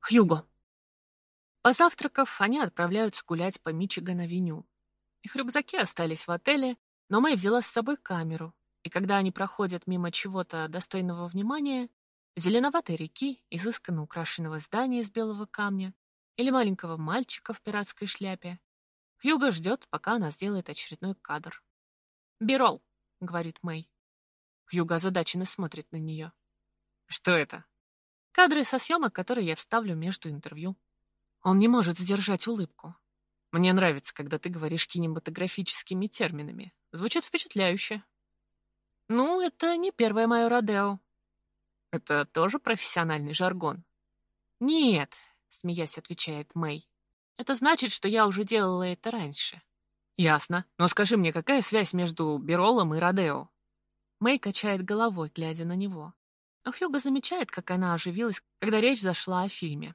Хьюго. Позавтракав, они отправляются гулять по Мичиган-авеню. Их рюкзаки остались в отеле, но Мэй взяла с собой камеру, и когда они проходят мимо чего-то достойного внимания, зеленоватой реки, изысканно украшенного здания из белого камня или маленького мальчика в пиратской шляпе, Хьюго ждет, пока она сделает очередной кадр. «Бирол», — говорит Мэй. Хьюго озадаченно смотрит на нее. «Что это?» «Кадры со съемок, которые я вставлю между интервью». Он не может сдержать улыбку. «Мне нравится, когда ты говоришь кинематографическими терминами. Звучит впечатляюще». «Ну, это не первое мое родео». «Это тоже профессиональный жаргон?» «Нет», — смеясь отвечает Мэй. «Это значит, что я уже делала это раньше». «Ясно. Но скажи мне, какая связь между Биролом и Родео?» Мэй качает головой, глядя на него. Но Хьюго замечает, как она оживилась, когда речь зашла о фильме.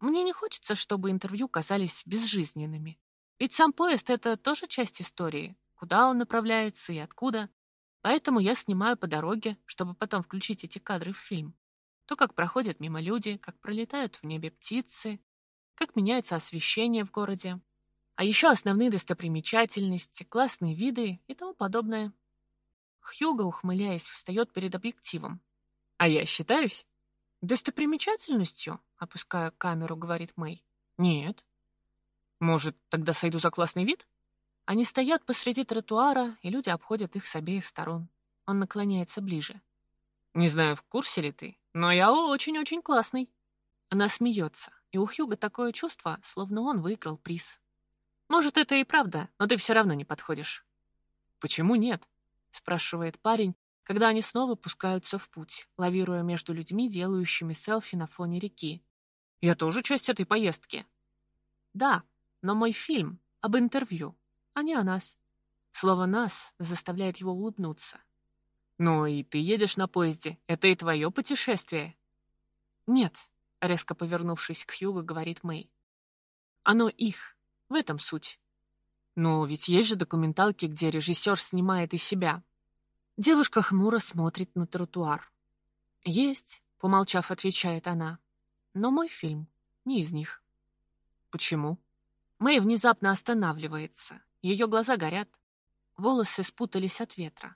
Мне не хочется, чтобы интервью казались безжизненными. Ведь сам поезд — это тоже часть истории, куда он направляется и откуда. Поэтому я снимаю по дороге, чтобы потом включить эти кадры в фильм. То, как проходят мимо люди, как пролетают в небе птицы, как меняется освещение в городе. А еще основные достопримечательности, классные виды и тому подобное. Хьюго, ухмыляясь, встает перед объективом. А я считаюсь? Достопримечательностью? Опуская камеру, говорит Мэй. Нет. Может, тогда сойду за классный вид? Они стоят посреди тротуара, и люди обходят их с обеих сторон. Он наклоняется ближе. Не знаю, в курсе ли ты, но я очень-очень классный. Она смеется, и у Хьюга такое чувство, словно он выиграл приз. Может, это и правда, но ты все равно не подходишь. Почему нет? спрашивает парень, когда они снова пускаются в путь, лавируя между людьми, делающими селфи на фоне реки. «Я тоже часть этой поездки». «Да, но мой фильм об интервью, а не о нас». Слово «нас» заставляет его улыбнуться. «Ну и ты едешь на поезде. Это и твое путешествие». «Нет», — резко повернувшись к Хьюго, говорит Мэй. «Оно их. В этом суть». «Ну, ведь есть же документалки, где режиссер снимает и себя. Девушка хмуро смотрит на тротуар. «Есть», — помолчав, отвечает она. «Но мой фильм не из них». «Почему?» Мэй внезапно останавливается. Ее глаза горят. Волосы спутались от ветра.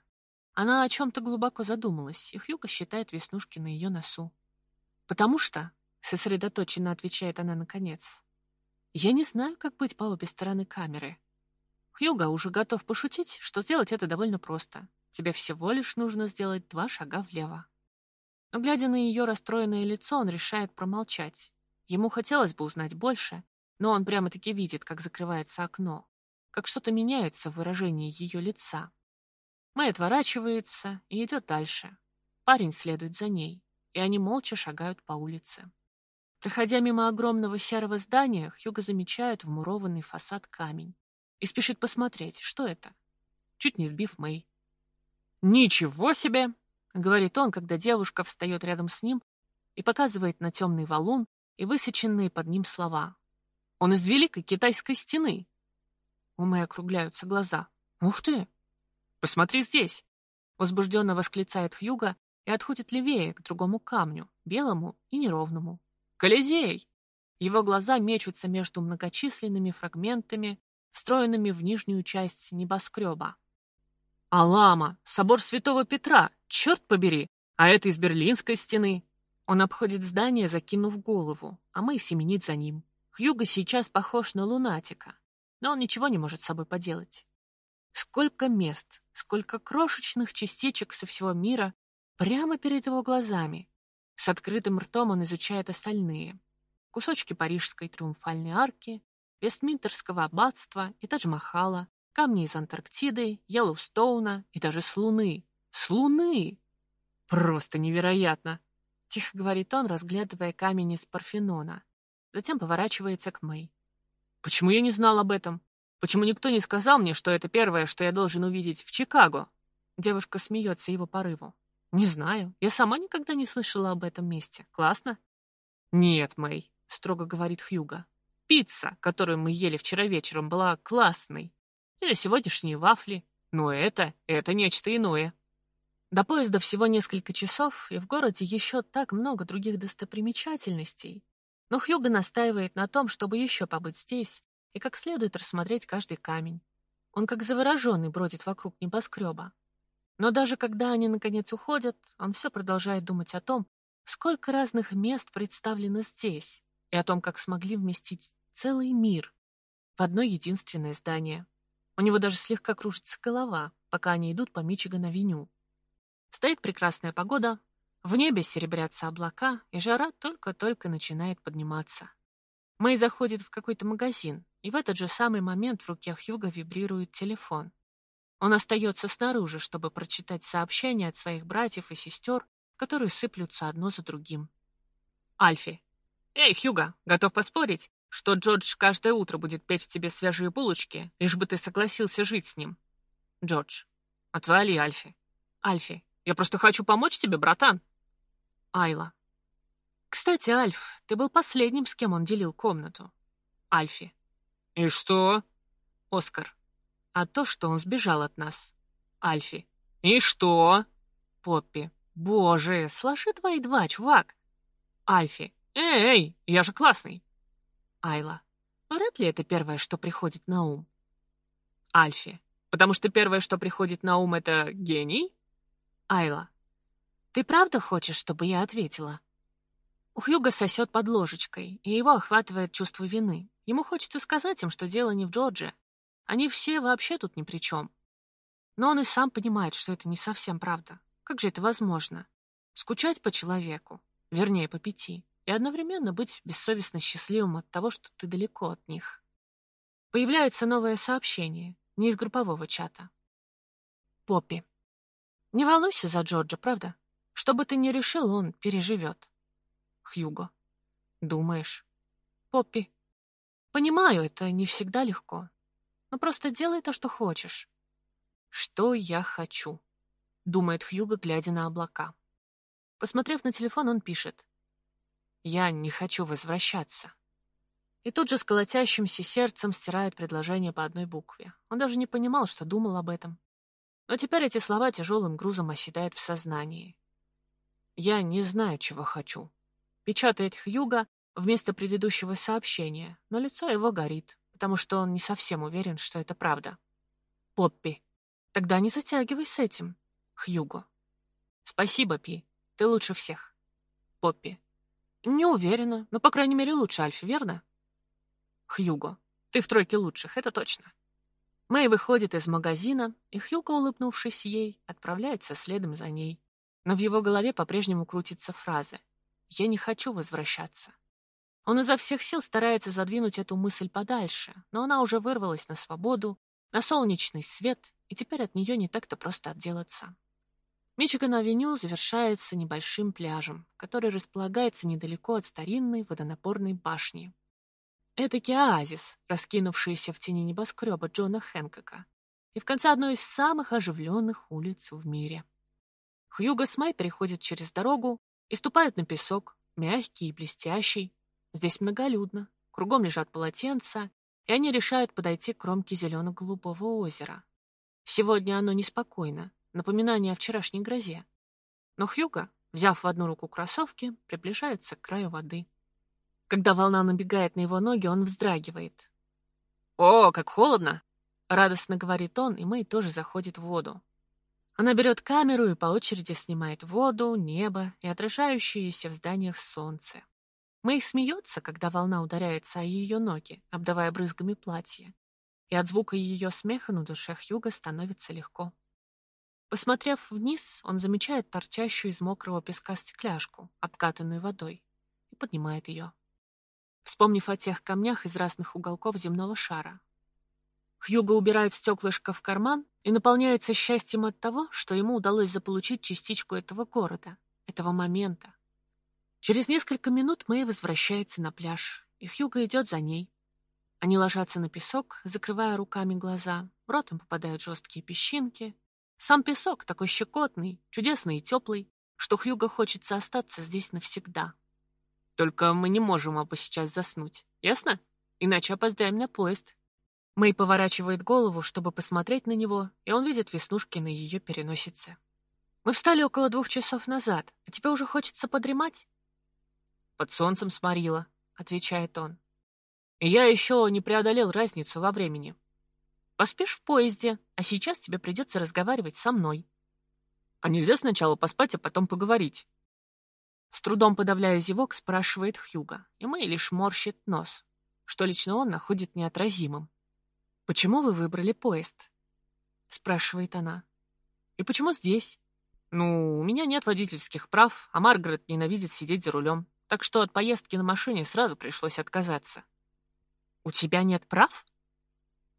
Она о чем-то глубоко задумалась, и Хьюка считает веснушки на ее носу. «Потому что», — сосредоточенно отвечает она наконец, «я не знаю, как быть по обе стороны камеры». Хьюга уже готов пошутить, что сделать это довольно просто. Тебе всего лишь нужно сделать два шага влево. Но, глядя на ее расстроенное лицо, он решает промолчать. Ему хотелось бы узнать больше, но он прямо-таки видит, как закрывается окно, как что-то меняется в выражении ее лица. Мэй отворачивается и идет дальше. Парень следует за ней, и они молча шагают по улице. Проходя мимо огромного серого здания, Хьюго замечает вмурованный фасад камень и спешит посмотреть, что это, чуть не сбив Мэй. «Ничего себе!» — говорит он, когда девушка встает рядом с ним и показывает на темный валун и высеченные под ним слова. «Он из Великой Китайской стены!» У Мэй округляются глаза. «Ух ты! Посмотри здесь!» Возбужденно восклицает Хьюга и отходит левее к другому камню, белому и неровному. «Колизей!» Его глаза мечутся между многочисленными фрагментами, встроенными в нижнюю часть небоскреба. Алама, собор Святого Петра, черт побери, а это из Берлинской стены. Он обходит здание, закинув голову, а мы семенит за ним. Хьюго сейчас похож на лунатика, но он ничего не может с собой поделать. Сколько мест, сколько крошечных частичек со всего мира прямо перед его глазами. С открытым ртом он изучает остальные. Кусочки парижской триумфальной арки, Вестминтерского аббатства и Тадж-Махала, камни из Антарктиды, Йеллоустоуна и даже с Луны. С Луны! Просто невероятно! Тихо говорит он, разглядывая камень из Парфенона. Затем поворачивается к Мэй. Почему я не знал об этом? Почему никто не сказал мне, что это первое, что я должен увидеть в Чикаго? Девушка смеется его порыву. Не знаю. Я сама никогда не слышала об этом месте. Классно? Нет, Мэй, строго говорит Хьюга. Пицца, которую мы ели вчера вечером, была классной. Или сегодняшние вафли. Но это, это нечто иное. До поезда всего несколько часов, и в городе еще так много других достопримечательностей. Но Хьюго настаивает на том, чтобы еще побыть здесь и как следует рассмотреть каждый камень. Он как завороженный бродит вокруг небоскреба. Но даже когда они наконец уходят, он все продолжает думать о том, сколько разных мест представлено здесь, и о том, как смогли вместить целый мир в одно единственное здание. У него даже слегка кружится голова, пока они идут по Мичиган-авеню. Стоит прекрасная погода, в небе серебрятся облака, и жара только-только начинает подниматься. Мэй заходит в какой-то магазин, и в этот же самый момент в руке Хьюга вибрирует телефон. Он остается снаружи, чтобы прочитать сообщения от своих братьев и сестер, которые сыплются одно за другим. Альфи. «Эй, Хьюга, готов поспорить, что Джордж каждое утро будет печь тебе свежие булочки, лишь бы ты согласился жить с ним?» Джордж. «Отвали, Альфи». Альфи. «Я просто хочу помочь тебе, братан». Айла. «Кстати, Альф, ты был последним, с кем он делил комнату». Альфи. «И что?» Оскар. «А то, что он сбежал от нас». Альфи. «И что?» Поппи. «Боже, сложи твои два, чувак!» Альфи. «Эй, эй, я же классный!» Айла. Вряд ли это первое, что приходит на ум. Альфи. Потому что первое, что приходит на ум, это гений? Айла. Ты правда хочешь, чтобы я ответила? У Хьюга сосет под ложечкой, и его охватывает чувство вины. Ему хочется сказать им, что дело не в Джордже. Они все вообще тут ни при чем. Но он и сам понимает, что это не совсем правда. Как же это возможно? Скучать по человеку, вернее, по пяти, и одновременно быть бессовестно счастливым от того, что ты далеко от них. Появляется новое сообщение, не из группового чата. Поппи. Не волнуйся за Джорджа, правда? Что бы ты ни решил, он переживет. Хьюго. Думаешь? Поппи. Понимаю, это не всегда легко. Но просто делай то, что хочешь. Что я хочу? Думает Хьюго, глядя на облака. Посмотрев на телефон, он пишет. Я не хочу возвращаться. И тут же с колотящимся сердцем стирает предложение по одной букве. Он даже не понимал, что думал об этом. Но теперь эти слова тяжелым грузом оседают в сознании. «Я не знаю, чего хочу», — печатает Хьюга вместо предыдущего сообщения, но лицо его горит, потому что он не совсем уверен, что это правда. «Поппи, тогда не затягивай с этим», Хьюго. Спасибо, Пи. Ты лучше всех. Поппи. Не уверена, но, по крайней мере, лучше Альфи, верно? Хьюго. Ты в тройке лучших, это точно. Мэй выходит из магазина, и Хьюго, улыбнувшись ей, отправляется следом за ней. Но в его голове по-прежнему крутится фраза «Я не хочу возвращаться». Он изо всех сил старается задвинуть эту мысль подальше, но она уже вырвалась на свободу, на солнечный свет, и теперь от нее не так-то просто отделаться. Мичиган-авеню завершается небольшим пляжем, который располагается недалеко от старинной водонапорной башни. Это оазис, раскинувшийся в тени небоскреба Джона Хэнкока, и в конце одной из самых оживленных улиц в мире. Хьюго с Май переходят через дорогу и ступают на песок, мягкий и блестящий. Здесь многолюдно, кругом лежат полотенца, и они решают подойти к кромке зелено-голубого озера. Сегодня оно неспокойно, напоминание о вчерашней грозе. Но Хьюга, взяв в одну руку кроссовки, приближается к краю воды. Когда волна набегает на его ноги, он вздрагивает. «О, как холодно!» — радостно говорит он, и Мэй тоже заходит в воду. Она берет камеру и по очереди снимает воду, небо и отражающееся в зданиях солнце. Мэй смеется, когда волна ударяется о ее ноги, обдавая брызгами платья. И от звука ее смеха на душе Хьюга становится легко. Посмотрев вниз, он замечает торчащую из мокрого песка стекляшку, обкатанную водой, и поднимает ее. Вспомнив о тех камнях из разных уголков земного шара. Хьюго убирает стеклышко в карман и наполняется счастьем от того, что ему удалось заполучить частичку этого города, этого момента. Через несколько минут Мэй возвращается на пляж, и Хьюго идет за ней. Они ложатся на песок, закрывая руками глаза, в рот им попадают жесткие песчинки, сам песок такой щекотный, чудесный и теплый, что Хьюго хочется остаться здесь навсегда. Только мы не можем оба сейчас заснуть, ясно? Иначе опоздаем на поезд. Мэй поворачивает голову, чтобы посмотреть на него, и он видит веснушки на ее переносице. Мы встали около двух часов назад, а тебе уже хочется подремать? Под солнцем сморила, отвечает он. И я еще не преодолел разницу во времени. Поспишь в поезде, а сейчас тебе придется разговаривать со мной. А нельзя сначала поспать, а потом поговорить? С трудом подавляя зевок, спрашивает Хьюга, и Мэй лишь морщит нос, что лично он находит неотразимым. «Почему вы выбрали поезд?» — спрашивает она. «И почему здесь?» «Ну, у меня нет водительских прав, а Маргарет ненавидит сидеть за рулем, так что от поездки на машине сразу пришлось отказаться». «У тебя нет прав?»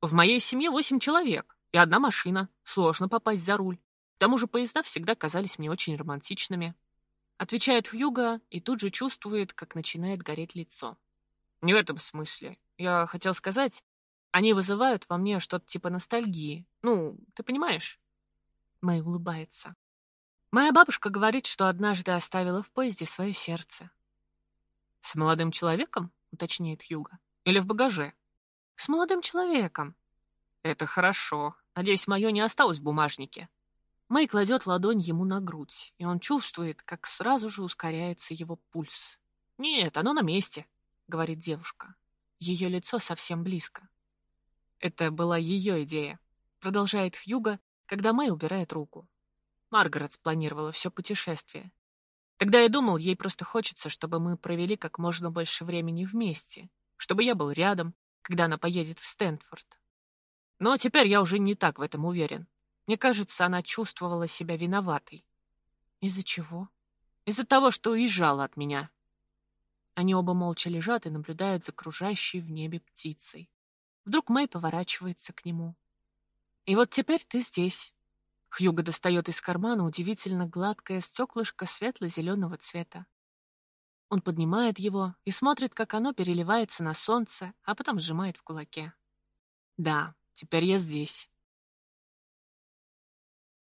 «В моей семье восемь человек и одна машина. Сложно попасть за руль. К тому же поезда всегда казались мне очень романтичными». Отвечает Хьюга и тут же чувствует, как начинает гореть лицо. Не в этом смысле. Я хотел сказать, они вызывают во мне что-то типа ностальгии. Ну, ты понимаешь? Мэй улыбается. Моя бабушка говорит, что однажды оставила в поезде свое сердце. С молодым человеком, уточняет Хьюга. Или в багаже? С молодым человеком. Это хорошо. Надеюсь, мое не осталось в бумажнике. Мэй кладет ладонь ему на грудь, и он чувствует, как сразу же ускоряется его пульс. «Нет, оно на месте», — говорит девушка. Ее лицо совсем близко. Это была ее идея, продолжает Хьюга, когда Мэй убирает руку. Маргарет спланировала все путешествие. Тогда я думал, ей просто хочется, чтобы мы провели как можно больше времени вместе, чтобы я был рядом, когда она поедет в Стэнфорд. Но теперь я уже не так в этом уверен. Мне кажется, она чувствовала себя виноватой. Из-за чего? Из-за того, что уезжала от меня. Они оба молча лежат и наблюдают за кружащей в небе птицей. Вдруг Мэй поворачивается к нему. «И вот теперь ты здесь». Хьюго достает из кармана удивительно гладкое стеклышко светло-зеленого цвета. Он поднимает его и смотрит, как оно переливается на солнце, а потом сжимает в кулаке. «Да, теперь я здесь».